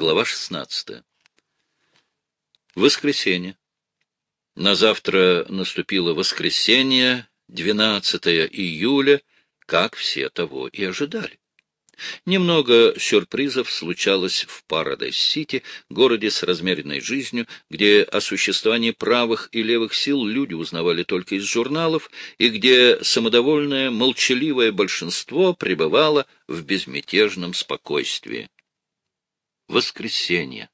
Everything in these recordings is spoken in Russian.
Глава 16. Воскресенье. На завтра наступило воскресенье, 12 июля, как все того и ожидали. Немного сюрпризов случалось в Парадайз-Сити, городе с размеренной жизнью, где о существовании правых и левых сил люди узнавали только из журналов, и где самодовольное, молчаливое большинство пребывало в безмятежном спокойствии. Воскресенье.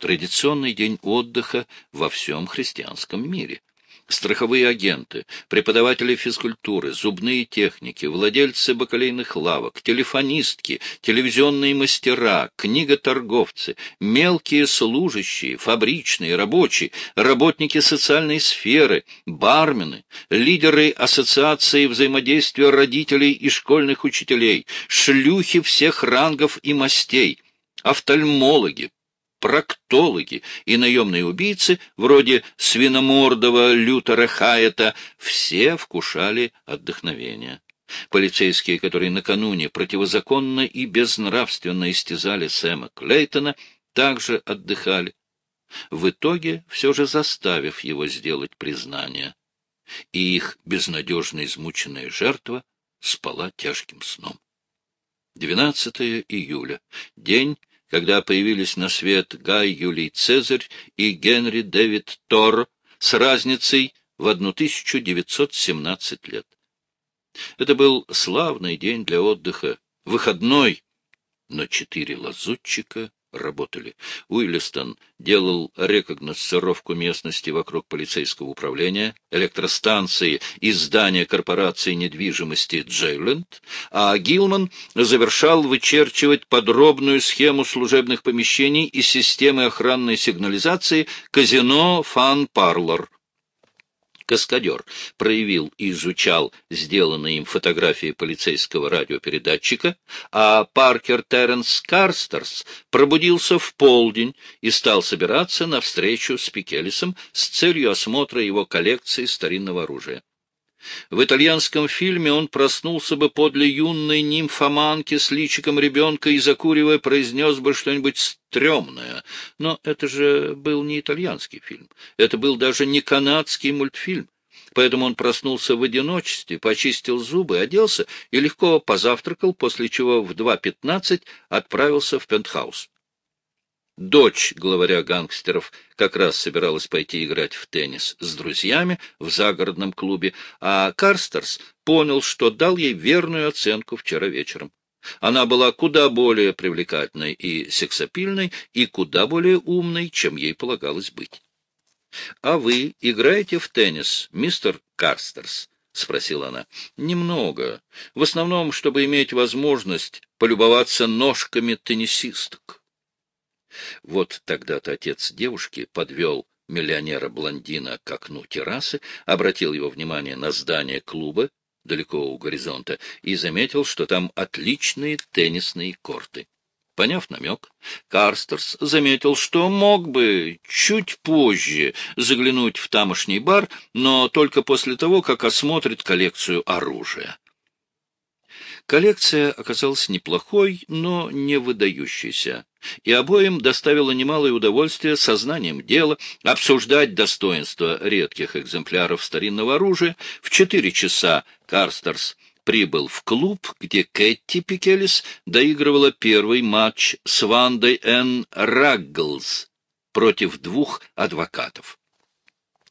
Традиционный день отдыха во всем христианском мире страховые агенты, преподаватели физкультуры, зубные техники, владельцы бакалейных лавок, телефонистки, телевизионные мастера, книготорговцы, мелкие служащие, фабричные, рабочие, работники социальной сферы, бармены, лидеры ассоциации взаимодействия родителей и школьных учителей, шлюхи всех рангов и мастей, офтальмологи, проктологи и наемные убийцы, вроде свиномордого Лютера Хайета, все вкушали отдохновение. Полицейские, которые накануне противозаконно и безнравственно истязали Сэма Клейтона, также отдыхали, в итоге все же заставив его сделать признание. И их безнадежно измученная жертва спала тяжким сном. 12 июля, день, когда появились на свет Гай Юлий Цезарь и Генри Дэвид Тор с разницей в 1917 лет. Это был славный день для отдыха, выходной, но четыре лазутчика работали. Уиллистон делал рекогносцировку местности вокруг полицейского управления, электростанции и здания корпорации недвижимости Джейленд, а Гилман завершал вычерчивать подробную схему служебных помещений и системы охранной сигнализации казино «Фан Парлор» каскадер проявил и изучал сделанные им фотографии полицейского радиопередатчика, а Паркер Терренс Карстерс пробудился в полдень и стал собираться на встречу с Пикелисом с целью осмотра его коллекции старинного оружия. В итальянском фильме он проснулся бы подле юной нимфоманки с личиком ребенка и, закуривая, произнес бы что-нибудь стрёмное. Но это же был не итальянский фильм. Это был даже не канадский мультфильм. Поэтому он проснулся в одиночестве, почистил зубы, оделся и легко позавтракал, после чего в 2.15 отправился в пентхаус. Дочь главаря гангстеров как раз собиралась пойти играть в теннис с друзьями в загородном клубе, а Карстерс понял, что дал ей верную оценку вчера вечером. Она была куда более привлекательной и сексапильной, и куда более умной, чем ей полагалось быть. — А вы играете в теннис, мистер Карстерс? — спросила она. — Немного. В основном, чтобы иметь возможность полюбоваться ножками теннисисток. Вот тогда-то отец девушки подвел миллионера-блондина к окну террасы, обратил его внимание на здание клуба далеко у горизонта и заметил, что там отличные теннисные корты. Поняв намек, Карстерс заметил, что мог бы чуть позже заглянуть в тамошний бар, но только после того, как осмотрит коллекцию оружия. Коллекция оказалась неплохой, но не выдающейся, и обоим доставило немалое удовольствие сознанием дела обсуждать достоинства редких экземпляров старинного оружия. В четыре часа Карстерс прибыл в клуб, где Кэти Пикелис доигрывала первый матч с Вандой Н. Рагглз против двух адвокатов.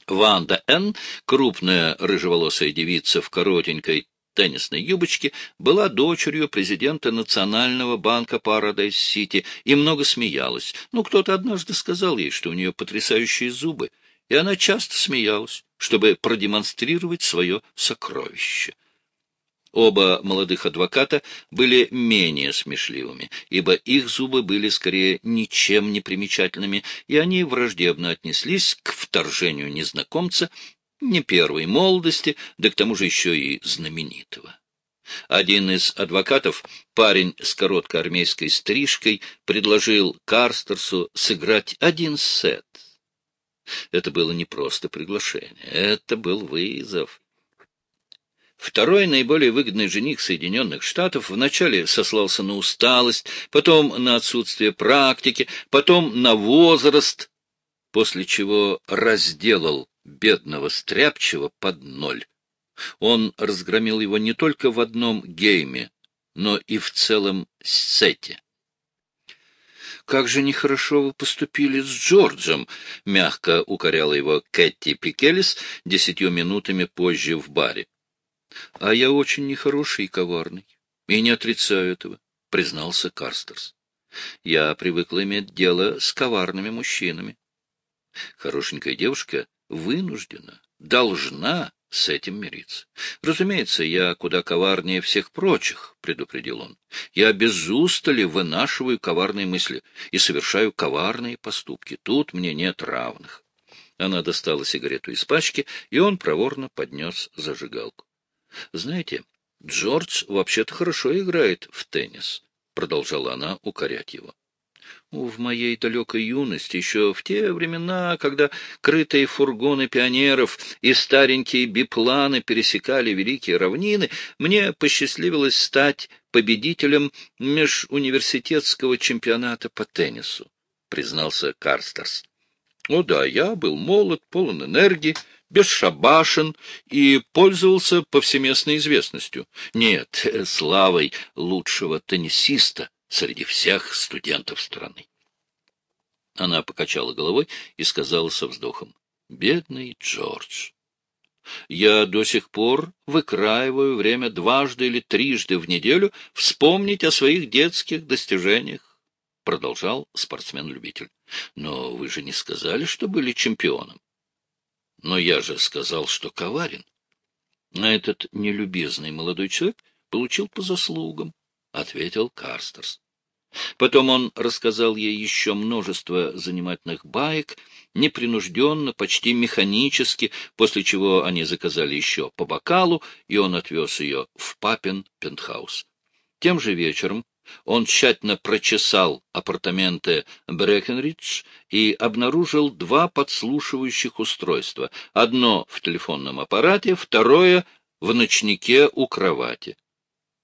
Ванда Н., крупная рыжеволосая девица в коротенькой теннисной юбочке, была дочерью президента Национального банка Парадайз-Сити и много смеялась. Ну, кто-то однажды сказал ей, что у нее потрясающие зубы, и она часто смеялась, чтобы продемонстрировать свое сокровище. Оба молодых адвоката были менее смешливыми, ибо их зубы были скорее ничем не примечательными, и они враждебно отнеслись к вторжению незнакомца, не первой молодости, да к тому же еще и знаменитого. Один из адвокатов, парень с короткой армейской стрижкой, предложил Карстерсу сыграть один сет. Это было не просто приглашение, это был вызов. Второй наиболее выгодный жених Соединенных Штатов вначале сослался на усталость, потом на отсутствие практики, потом на возраст, после чего разделал бедного стряпчего под ноль. Он разгромил его не только в одном гейме, но и в целом сете. «Как же нехорошо вы поступили с Джорджем!» — мягко укоряла его Кэти Пикелис десятью минутами позже в баре. «А я очень нехороший и коварный, и не отрицаю этого», — признался Карстерс. «Я привыкла иметь дело с коварными мужчинами. Хорошенькая девушка вынуждена, должна с этим мириться. Разумеется, я куда коварнее всех прочих, — предупредил он. Я без устали вынашиваю коварные мысли и совершаю коварные поступки. Тут мне нет равных. Она достала сигарету из пачки, и он проворно поднес зажигалку. — Знаете, Джордж вообще-то хорошо играет в теннис, — продолжала она укорять его. В моей далекой юности, еще в те времена, когда крытые фургоны пионеров и старенькие бипланы пересекали великие равнины, мне посчастливилось стать победителем межуниверситетского чемпионата по теннису, признался Карстерс. О да, я был молод, полон энергии, бесшабашен и пользовался повсеместной известностью. Нет, славой лучшего теннисиста среди всех студентов страны. Она покачала головой и сказала со вздохом, «Бедный Джордж, я до сих пор выкраиваю время дважды или трижды в неделю вспомнить о своих детских достижениях», — продолжал спортсмен-любитель. «Но вы же не сказали, что были чемпионом». «Но я же сказал, что коварен». А этот нелюбезный молодой человек получил по заслугам. — ответил Карстерс. Потом он рассказал ей еще множество занимательных баек, непринужденно, почти механически, после чего они заказали еще по бокалу, и он отвез ее в папин пентхаус. Тем же вечером он тщательно прочесал апартаменты Брекенридж и обнаружил два подслушивающих устройства. Одно в телефонном аппарате, второе в ночнике у кровати.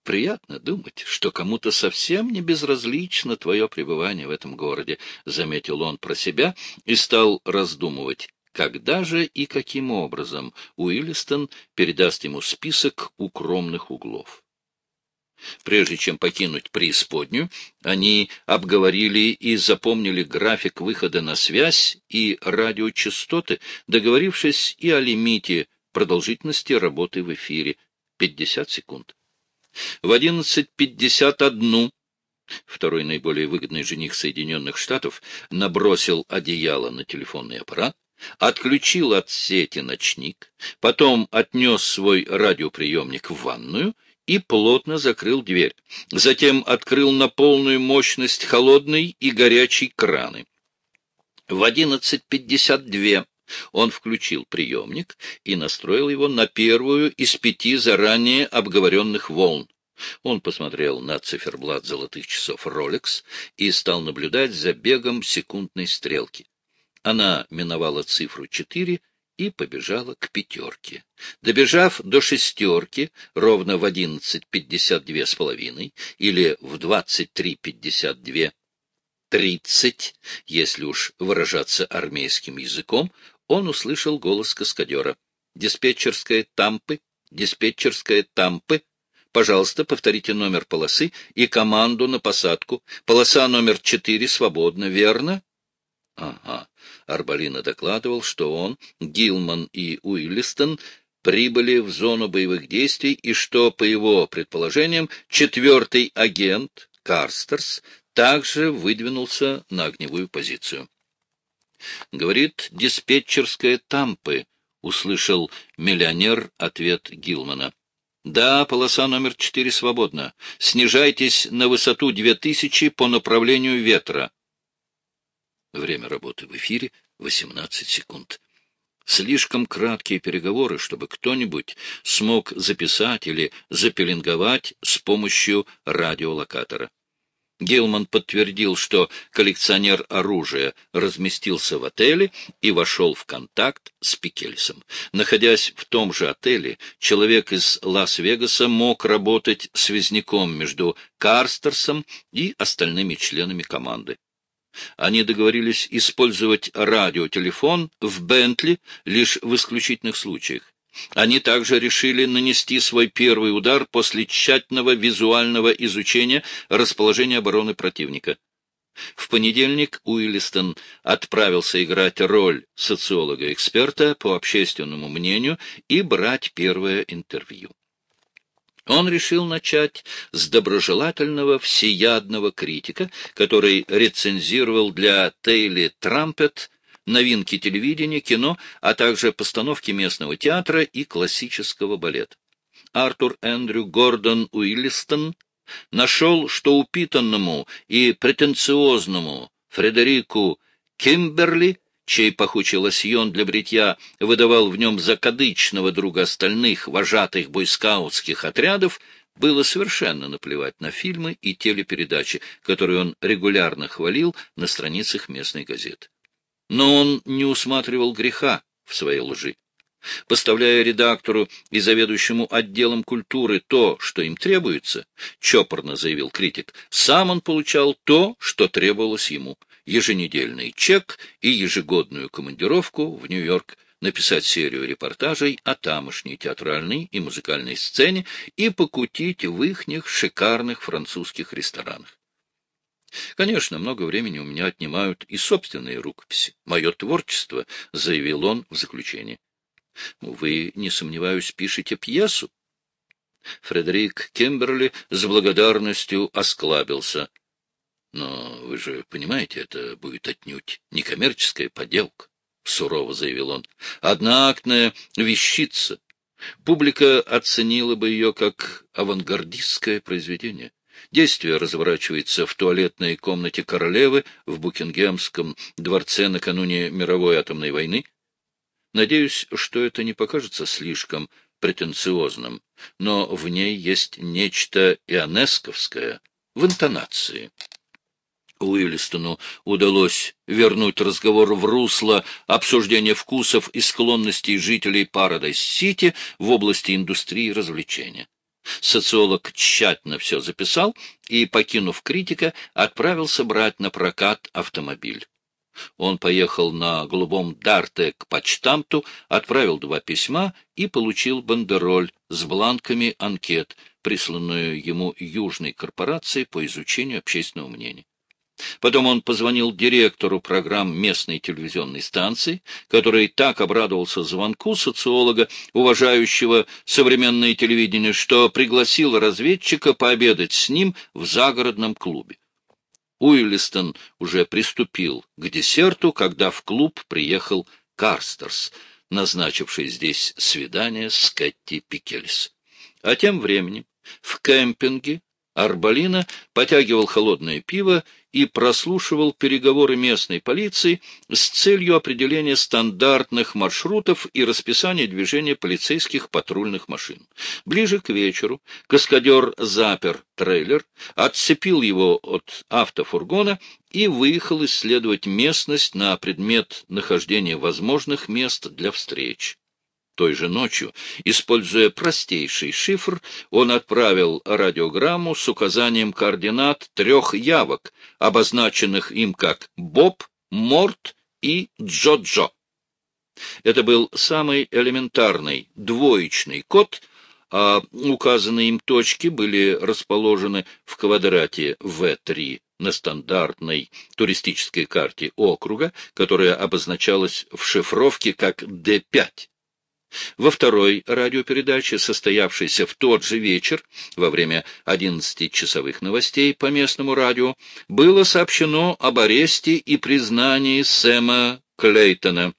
Приятно думать, что кому-то совсем не безразлично твое пребывание в этом городе, — заметил он про себя и стал раздумывать, когда же и каким образом Уиллистон передаст ему список укромных углов. Прежде чем покинуть преисподнюю, они обговорили и запомнили график выхода на связь и радиочастоты, договорившись и о лимите продолжительности работы в эфире — 50 секунд. В 11.51 второй наиболее выгодный жених Соединенных Штатов набросил одеяло на телефонный аппарат, отключил от сети ночник, потом отнес свой радиоприемник в ванную и плотно закрыл дверь. Затем открыл на полную мощность холодный и горячий краны. В 11.52 он включил приемник и настроил его на первую из пяти заранее обговоренных волн. Он посмотрел на циферблат золотых часов Rolex и стал наблюдать за бегом секундной стрелки. Она миновала цифру четыре и побежала к пятерке. Добежав до шестерки ровно в одиннадцать пятьдесят две с половиной или в двадцать три пятьдесят две тридцать, если уж выражаться армейским языком, он услышал голос каскадера. «Диспетчерская Тампы, диспетчерская Тампы, пожалуйста, повторите номер полосы и команду на посадку. Полоса номер четыре свободна, верно?» «Ага». Арбалина докладывал, что он, Гилман и Уиллистон прибыли в зону боевых действий и что, по его предположениям, четвертый агент, Карстерс, также выдвинулся на огневую позицию. Говорит, диспетчерская Тампы, — услышал миллионер ответ Гилмана. Да, полоса номер четыре свободна. Снижайтесь на высоту две тысячи по направлению ветра. Время работы в эфире — восемнадцать секунд. Слишком краткие переговоры, чтобы кто-нибудь смог записать или запеленговать с помощью радиолокатора. Гилман подтвердил, что коллекционер оружия разместился в отеле и вошел в контакт с Пикельсом. Находясь в том же отеле, человек из Лас-Вегаса мог работать связником между Карстерсом и остальными членами команды. Они договорились использовать радиотелефон в Бентли лишь в исключительных случаях. Они также решили нанести свой первый удар после тщательного визуального изучения расположения обороны противника. В понедельник Уиллистон отправился играть роль социолога-эксперта по общественному мнению и брать первое интервью. Он решил начать с доброжелательного всеядного критика, который рецензировал для Тейли Трампет новинки телевидения, кино, а также постановки местного театра и классического балета. Артур Эндрю Гордон Уиллистон нашел, что упитанному и претенциозному Фредерику Кимберли, чей пахучий лосьон для бритья выдавал в нем закадычного друга остальных вожатых бойскаутских отрядов, было совершенно наплевать на фильмы и телепередачи, которые он регулярно хвалил на страницах местной газеты. Но он не усматривал греха в своей лжи. Поставляя редактору и заведующему отделом культуры то, что им требуется, чопорно заявил критик, сам он получал то, что требовалось ему — еженедельный чек и ежегодную командировку в Нью-Йорк, написать серию репортажей о тамошней театральной и музыкальной сцене и покутить в ихних шикарных французских ресторанах. Конечно, много времени у меня отнимают и собственные рукописи. Мое творчество, — заявил он в заключении. Вы, не сомневаюсь, пишете пьесу? Фредерик Кемберли с благодарностью осклабился. Но вы же понимаете, это будет отнюдь не коммерческая поделка, — сурово заявил он. Одноактная вещица. Публика оценила бы ее как авангардистское произведение. Действие разворачивается в туалетной комнате королевы в Букингемском дворце накануне мировой атомной войны. Надеюсь, что это не покажется слишком претенциозным, но в ней есть нечто ионесковское в интонации. Уиллистону удалось вернуть разговор в русло обсуждения вкусов и склонностей жителей Парадайз-Сити в области индустрии развлечения. Социолог тщательно все записал и, покинув критика, отправился брать на прокат автомобиль. Он поехал на голубом дарте к почтамту, отправил два письма и получил бандероль с бланками анкет, присланную ему Южной корпорацией по изучению общественного мнения. Потом он позвонил директору программ местной телевизионной станции, который так обрадовался звонку социолога, уважающего современное телевидение, что пригласил разведчика пообедать с ним в загородном клубе. Уиллистон уже приступил к десерту, когда в клуб приехал Карстерс, назначивший здесь свидание с Кэти Пикельс. А тем временем в кемпинге Арбалина потягивал холодное пиво и прослушивал переговоры местной полиции с целью определения стандартных маршрутов и расписания движения полицейских патрульных машин. Ближе к вечеру каскадер запер трейлер, отцепил его от автофургона и выехал исследовать местность на предмет нахождения возможных мест для встреч. Той же ночью, используя простейший шифр, он отправил радиограмму с указанием координат трех явок, обозначенных им как Боб, Морт и Джо-Джо. Это был самый элементарный двоичный код, а указанные им точки были расположены в квадрате В3 на стандартной туристической карте округа, которая обозначалась в шифровке как Д5. Во второй радиопередаче, состоявшейся в тот же вечер, во время 11-часовых новостей по местному радио, было сообщено об аресте и признании Сэма Клейтона.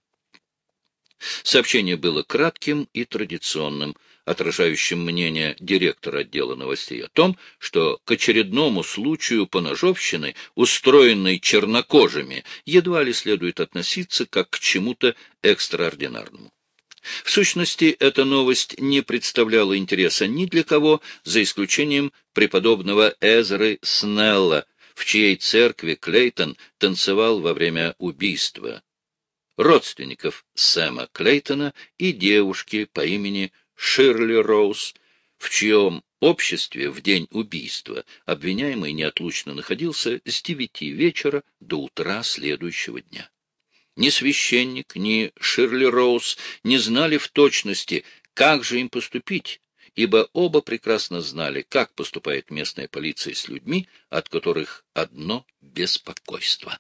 Сообщение было кратким и традиционным, отражающим мнение директора отдела новостей о том, что к очередному случаю поножовщины, устроенной чернокожими, едва ли следует относиться как к чему-то экстраординарному. В сущности, эта новость не представляла интереса ни для кого, за исключением преподобного Эзры Снелла, в чьей церкви Клейтон танцевал во время убийства родственников Сэма Клейтона и девушки по имени Ширли Роуз, в чьем обществе в день убийства обвиняемый неотлучно находился с девяти вечера до утра следующего дня. Ни священник, ни Ширли Роуз не знали в точности, как же им поступить, ибо оба прекрасно знали, как поступает местная полиция с людьми, от которых одно беспокойство.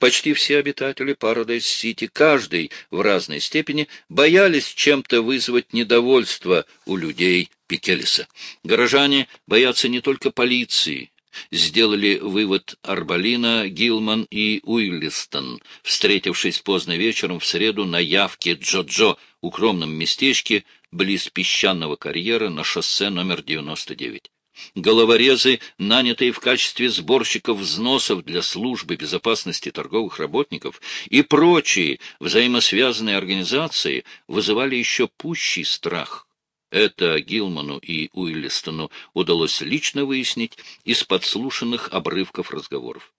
Почти все обитатели Парадайз-Сити, каждый в разной степени, боялись чем-то вызвать недовольство у людей Пикелиса. Горожане боятся не только полиции, сделали вывод Арбалина, Гилман и Уиллистон, встретившись поздно вечером в среду на явке Джо-Джо, укромном местечке близ песчаного карьера на шоссе номер 99. Головорезы, нанятые в качестве сборщиков взносов для службы безопасности торговых работников и прочие взаимосвязанные организации вызывали еще пущий страх. Это Гилману и Уиллистону удалось лично выяснить из подслушанных обрывков разговоров.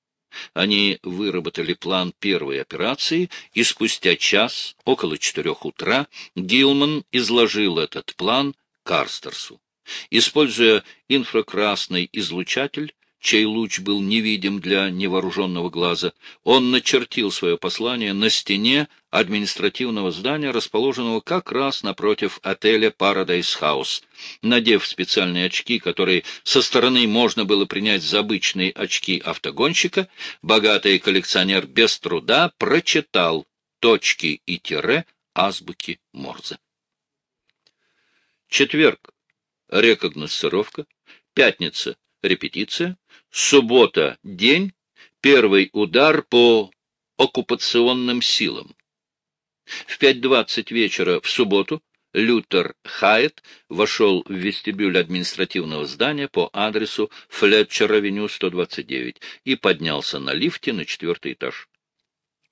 Они выработали план первой операции, и спустя час, около четырех утра, Гилман изложил этот план Карстерсу. Используя инфракрасный излучатель, чей луч был невидим для невооруженного глаза, он начертил свое послание на стене административного здания, расположенного как раз напротив отеля Paradise House. Надев специальные очки, которые со стороны можно было принять за обычные очки автогонщика, богатый коллекционер без труда прочитал точки и тире азбуки Морзе. Четверг — рекогносцировка, пятница — репетиция, Суббота — день, первый удар по оккупационным силам. В 5.20 вечера в субботу Лютер Хайет вошел в вестибюль административного здания по адресу Флетчер-авеню 129 и поднялся на лифте на четвертый этаж.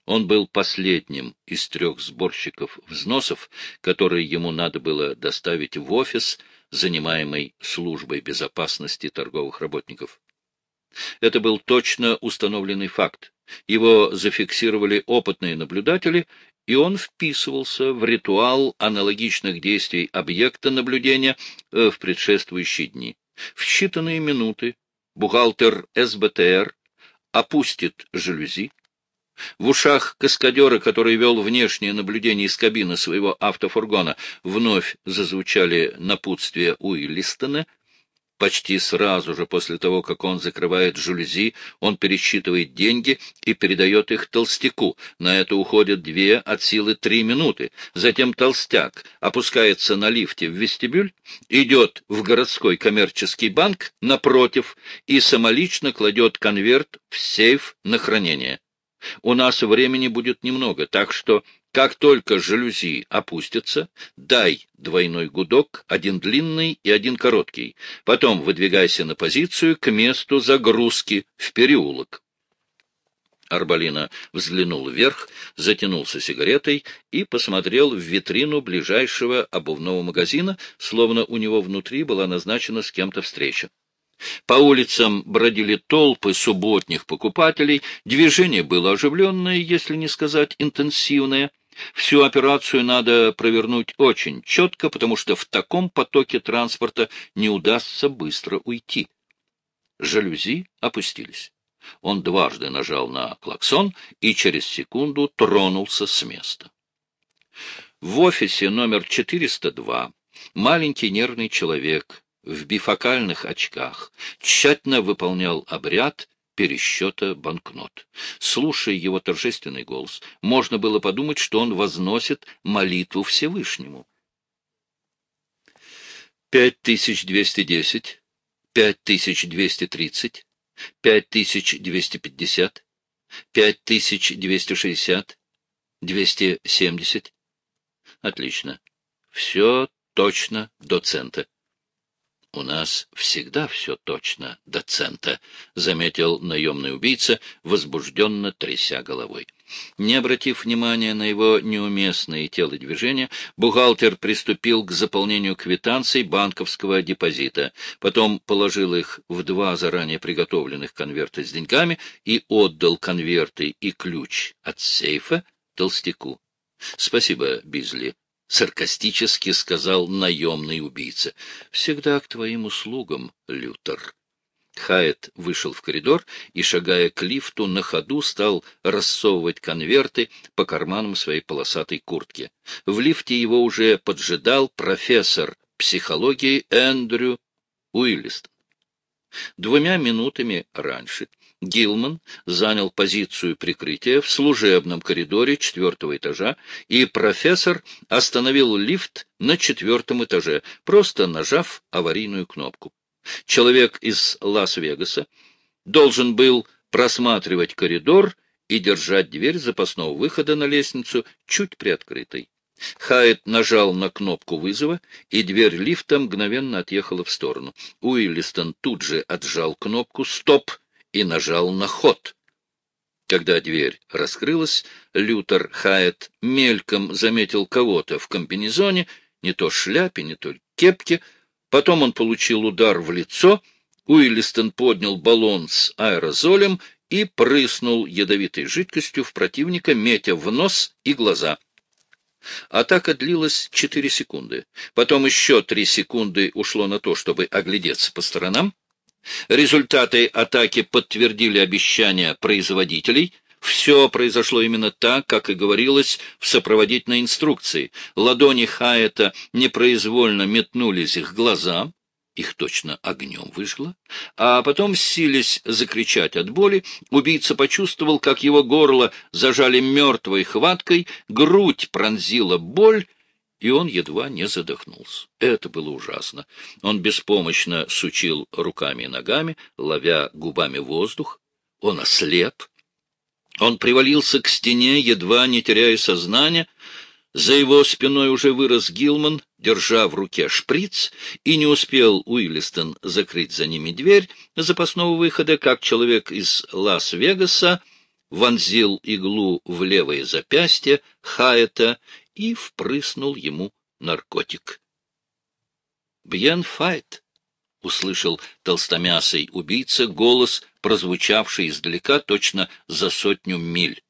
Он был последним из трех сборщиков взносов, которые ему надо было доставить в офис, занимаемый службой безопасности торговых работников. Это был точно установленный факт. Его зафиксировали опытные наблюдатели, и он вписывался в ритуал аналогичных действий объекта наблюдения э, в предшествующие дни. В считанные минуты бухгалтер СБТР опустит жалюзи, в ушах каскадера, который вел внешнее наблюдение из кабины своего автофургона, вновь зазвучали напутствия Уиллистона — Почти сразу же после того, как он закрывает жалюзи, он пересчитывает деньги и передает их толстяку. На это уходят две от силы три минуты. Затем толстяк опускается на лифте в вестибюль, идет в городской коммерческий банк напротив и самолично кладет конверт в сейф на хранение. У нас времени будет немного, так что как только жалюзи опустятся, дай двойной гудок, один длинный и один короткий. Потом выдвигайся на позицию к месту загрузки в переулок. Арбалина взглянул вверх, затянулся сигаретой и посмотрел в витрину ближайшего обувного магазина, словно у него внутри была назначена с кем-то встреча. По улицам бродили толпы субботних покупателей, движение было оживленное, если не сказать интенсивное. Всю операцию надо провернуть очень четко, потому что в таком потоке транспорта не удастся быстро уйти. Жалюзи опустились. Он дважды нажал на клаксон и через секунду тронулся с места. В офисе номер 402 маленький нервный человек в бифокальных очках тщательно выполнял обряд пересчета банкнот. Слушая его торжественный голос, можно было подумать, что он возносит молитву Всевышнему. Пять тысяч двести десять, пять тысяч двести тридцать, пять тысяч двести пятьдесят, пять тысяч двести шестьдесят, двести семьдесят. Отлично. Все точно до цента. «У нас всегда все точно, доцента», — заметил наемный убийца, возбужденно тряся головой. Не обратив внимания на его неуместные телодвижения, бухгалтер приступил к заполнению квитанций банковского депозита, потом положил их в два заранее приготовленных конверта с деньгами и отдал конверты и ключ от сейфа толстяку. — Спасибо, Бизли, — саркастически сказал наемный убийца. — Всегда к твоим услугам, Лютер. Хайет вышел в коридор и, шагая к лифту, на ходу стал рассовывать конверты по карманам своей полосатой куртки. В лифте его уже поджидал профессор психологии Эндрю Уиллистон. Двумя минутами раньше Гилман занял позицию прикрытия в служебном коридоре четвертого этажа, и профессор остановил лифт на четвертом этаже, просто нажав аварийную кнопку. Человек из Лас-Вегаса должен был просматривать коридор и держать дверь запасного выхода на лестницу чуть приоткрытой. Хайет нажал на кнопку вызова, и дверь лифта мгновенно отъехала в сторону. Уиллистон тут же отжал кнопку «Стоп!» И нажал на ход. Когда дверь раскрылась, Лютер Хайет мельком заметил кого-то в комбинезоне, не то шляпе, не то кепке. Потом он получил удар в лицо, Уиллистон поднял баллон с аэрозолем и прыснул ядовитой жидкостью в противника, метя в нос и глаза. Атака длилась четыре секунды. Потом еще три секунды ушло на то, чтобы оглядеться по сторонам. Результаты атаки подтвердили обещания производителей. Все произошло именно так, как и говорилось в сопроводительной инструкции. Ладони Хаэта непроизвольно метнулись их глазам, их точно огнем выжгло, а потом сились закричать от боли, убийца почувствовал, как его горло зажали мертвой хваткой, грудь пронзила боль, и он едва не задохнулся. Это было ужасно. Он беспомощно сучил руками и ногами, ловя губами воздух. Он ослеп. Он привалился к стене, едва не теряя сознания. За его спиной уже вырос Гилман, держа в руке шприц, и не успел Уиллистон закрыть за ними дверь запасного выхода, как человек из Лас-Вегаса вонзил иглу в левое запястье Хайета и впрыснул ему наркотик. «Бьен файт!» — услышал толстомясый убийца голос, прозвучавший издалека точно за сотню миль.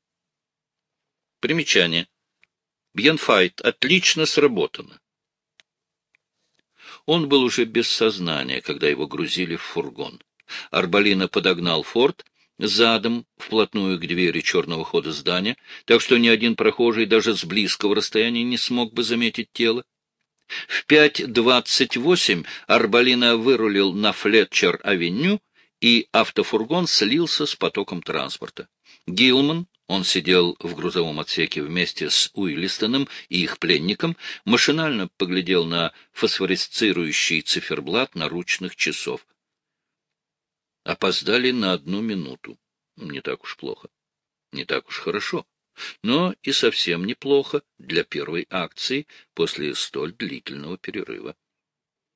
Примечание. Бьенфайт отлично сработано. Он был уже без сознания, когда его грузили в фургон. Арбалина подогнал форт, задом, вплотную к двери черного хода здания, так что ни один прохожий даже с близкого расстояния не смог бы заметить тело. В пять двадцать восемь Арбалина вырулил на Флетчер-авеню, и автофургон слился с потоком транспорта. Гилман, он сидел в грузовом отсеке вместе с Уиллистоном и их пленником, машинально поглядел на фосфоресцирующий циферблат наручных часов опоздали на одну минуту. Не так уж плохо. Не так уж хорошо. Но и совсем неплохо для первой акции после столь длительного перерыва.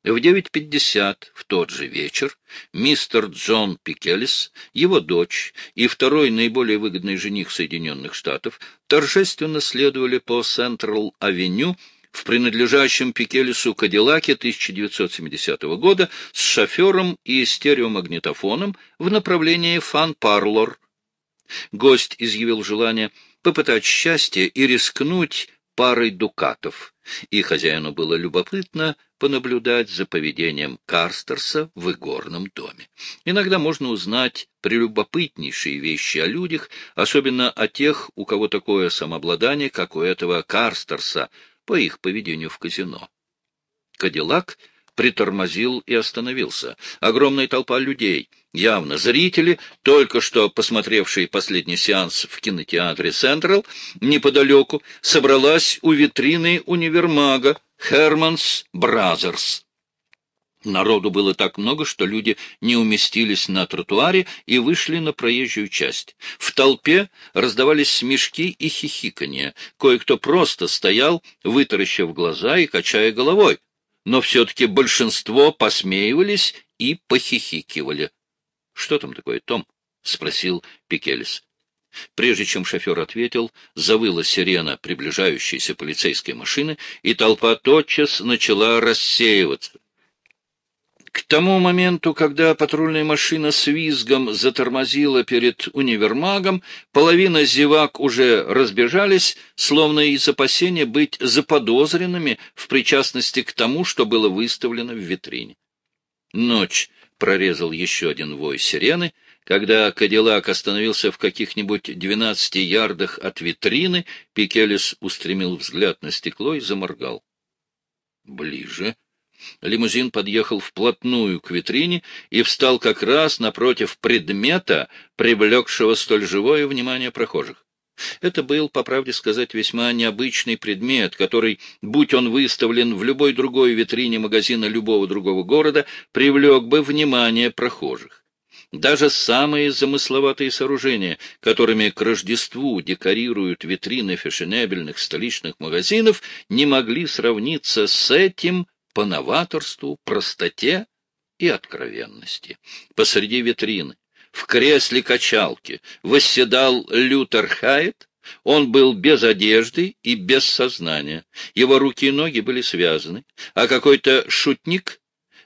В 9.50 в тот же вечер мистер Джон Пикелис, его дочь и второй наиболее выгодный жених Соединенных Штатов торжественно следовали по Централ-авеню в принадлежащем Пикелесу Кадиллаке 1970 года с шофером и стереомагнитофоном в направлении Фан-Парлор. Гость изъявил желание попытать счастье и рискнуть парой дукатов, и хозяину было любопытно понаблюдать за поведением Карстерса в игорном доме. Иногда можно узнать прелюбопытнейшие вещи о людях, особенно о тех, у кого такое самообладание, как у этого Карстерса, по их поведению в казино. Кадиллак притормозил и остановился. Огромная толпа людей, явно зрители, только что посмотревшие последний сеанс в кинотеатре «Централ», неподалеку собралась у витрины универмага «Херманс Бразерс». Народу было так много, что люди не уместились на тротуаре и вышли на проезжую часть. В толпе раздавались смешки и хихиканье. Кое-кто просто стоял, вытаращив глаза и качая головой. но все-таки большинство посмеивались и похихикивали. — Что там такое, Том? — спросил Пикелис. Прежде чем шофер ответил, завыла сирена приближающейся полицейской машины, и толпа тотчас начала рассеиваться. К тому моменту, когда патрульная машина с визгом затормозила перед универмагом, половина зевак уже разбежались, словно из опасения быть заподозренными в причастности к тому, что было выставлено в витрине. Ночь прорезал еще один вой сирены. Когда Кадиллак остановился в каких-нибудь двенадцати ярдах от витрины, Пикелес устремил взгляд на стекло и заморгал. «Ближе», Лимузин подъехал вплотную к витрине и встал как раз напротив предмета, привлекшего столь живое внимание прохожих. Это был, по правде сказать, весьма необычный предмет, который, будь он выставлен в любой другой витрине магазина любого другого города, привлек бы внимание прохожих. Даже самые замысловатые сооружения, которыми к Рождеству декорируют витрины фешенебельных столичных магазинов, не могли сравниться с этим по новаторству, простоте и откровенности. Посреди витрины, в кресле качалки, восседал Лютер Хайт. Он был без одежды и без сознания. Его руки и ноги были связаны, а какой-то шутник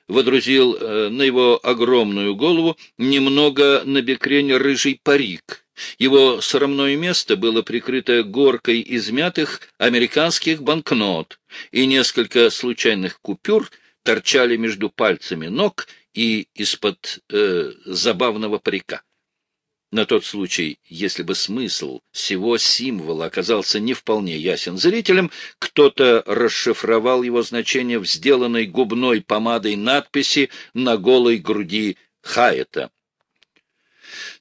водрузил э, на его огромную голову немного набекрень рыжий парик — его срамное место было прикрыто горкой измятых американских банкнот, и несколько случайных купюр торчали между пальцами ног и из-под э, забавного парика. На тот случай, если бы смысл всего символа оказался не вполне ясен зрителям, кто-то расшифровал его значение в сделанной губной помадой надписи на голой груди Хайета.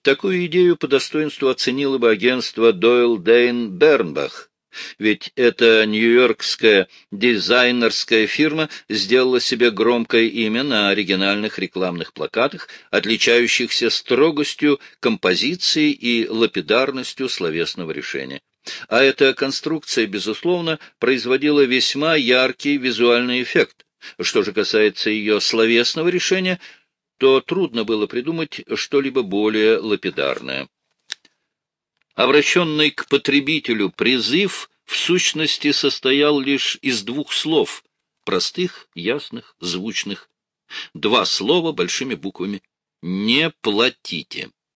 Такую идею по достоинству оценило бы агентство Дойл Дейн Бернбах, ведь эта нью-йоркская дизайнерская фирма сделала себе громкое имя на оригинальных рекламных плакатах, отличающихся строгостью композиции и лапидарностью словесного решения. А эта конструкция, безусловно, производила весьма яркий визуальный эффект. Что же касается ее словесного решения – то трудно было придумать что-либо более лапидарное. Обращенный к потребителю призыв в сущности состоял лишь из двух слов, простых, ясных, звучных. Два слова большими буквами. «Не платите».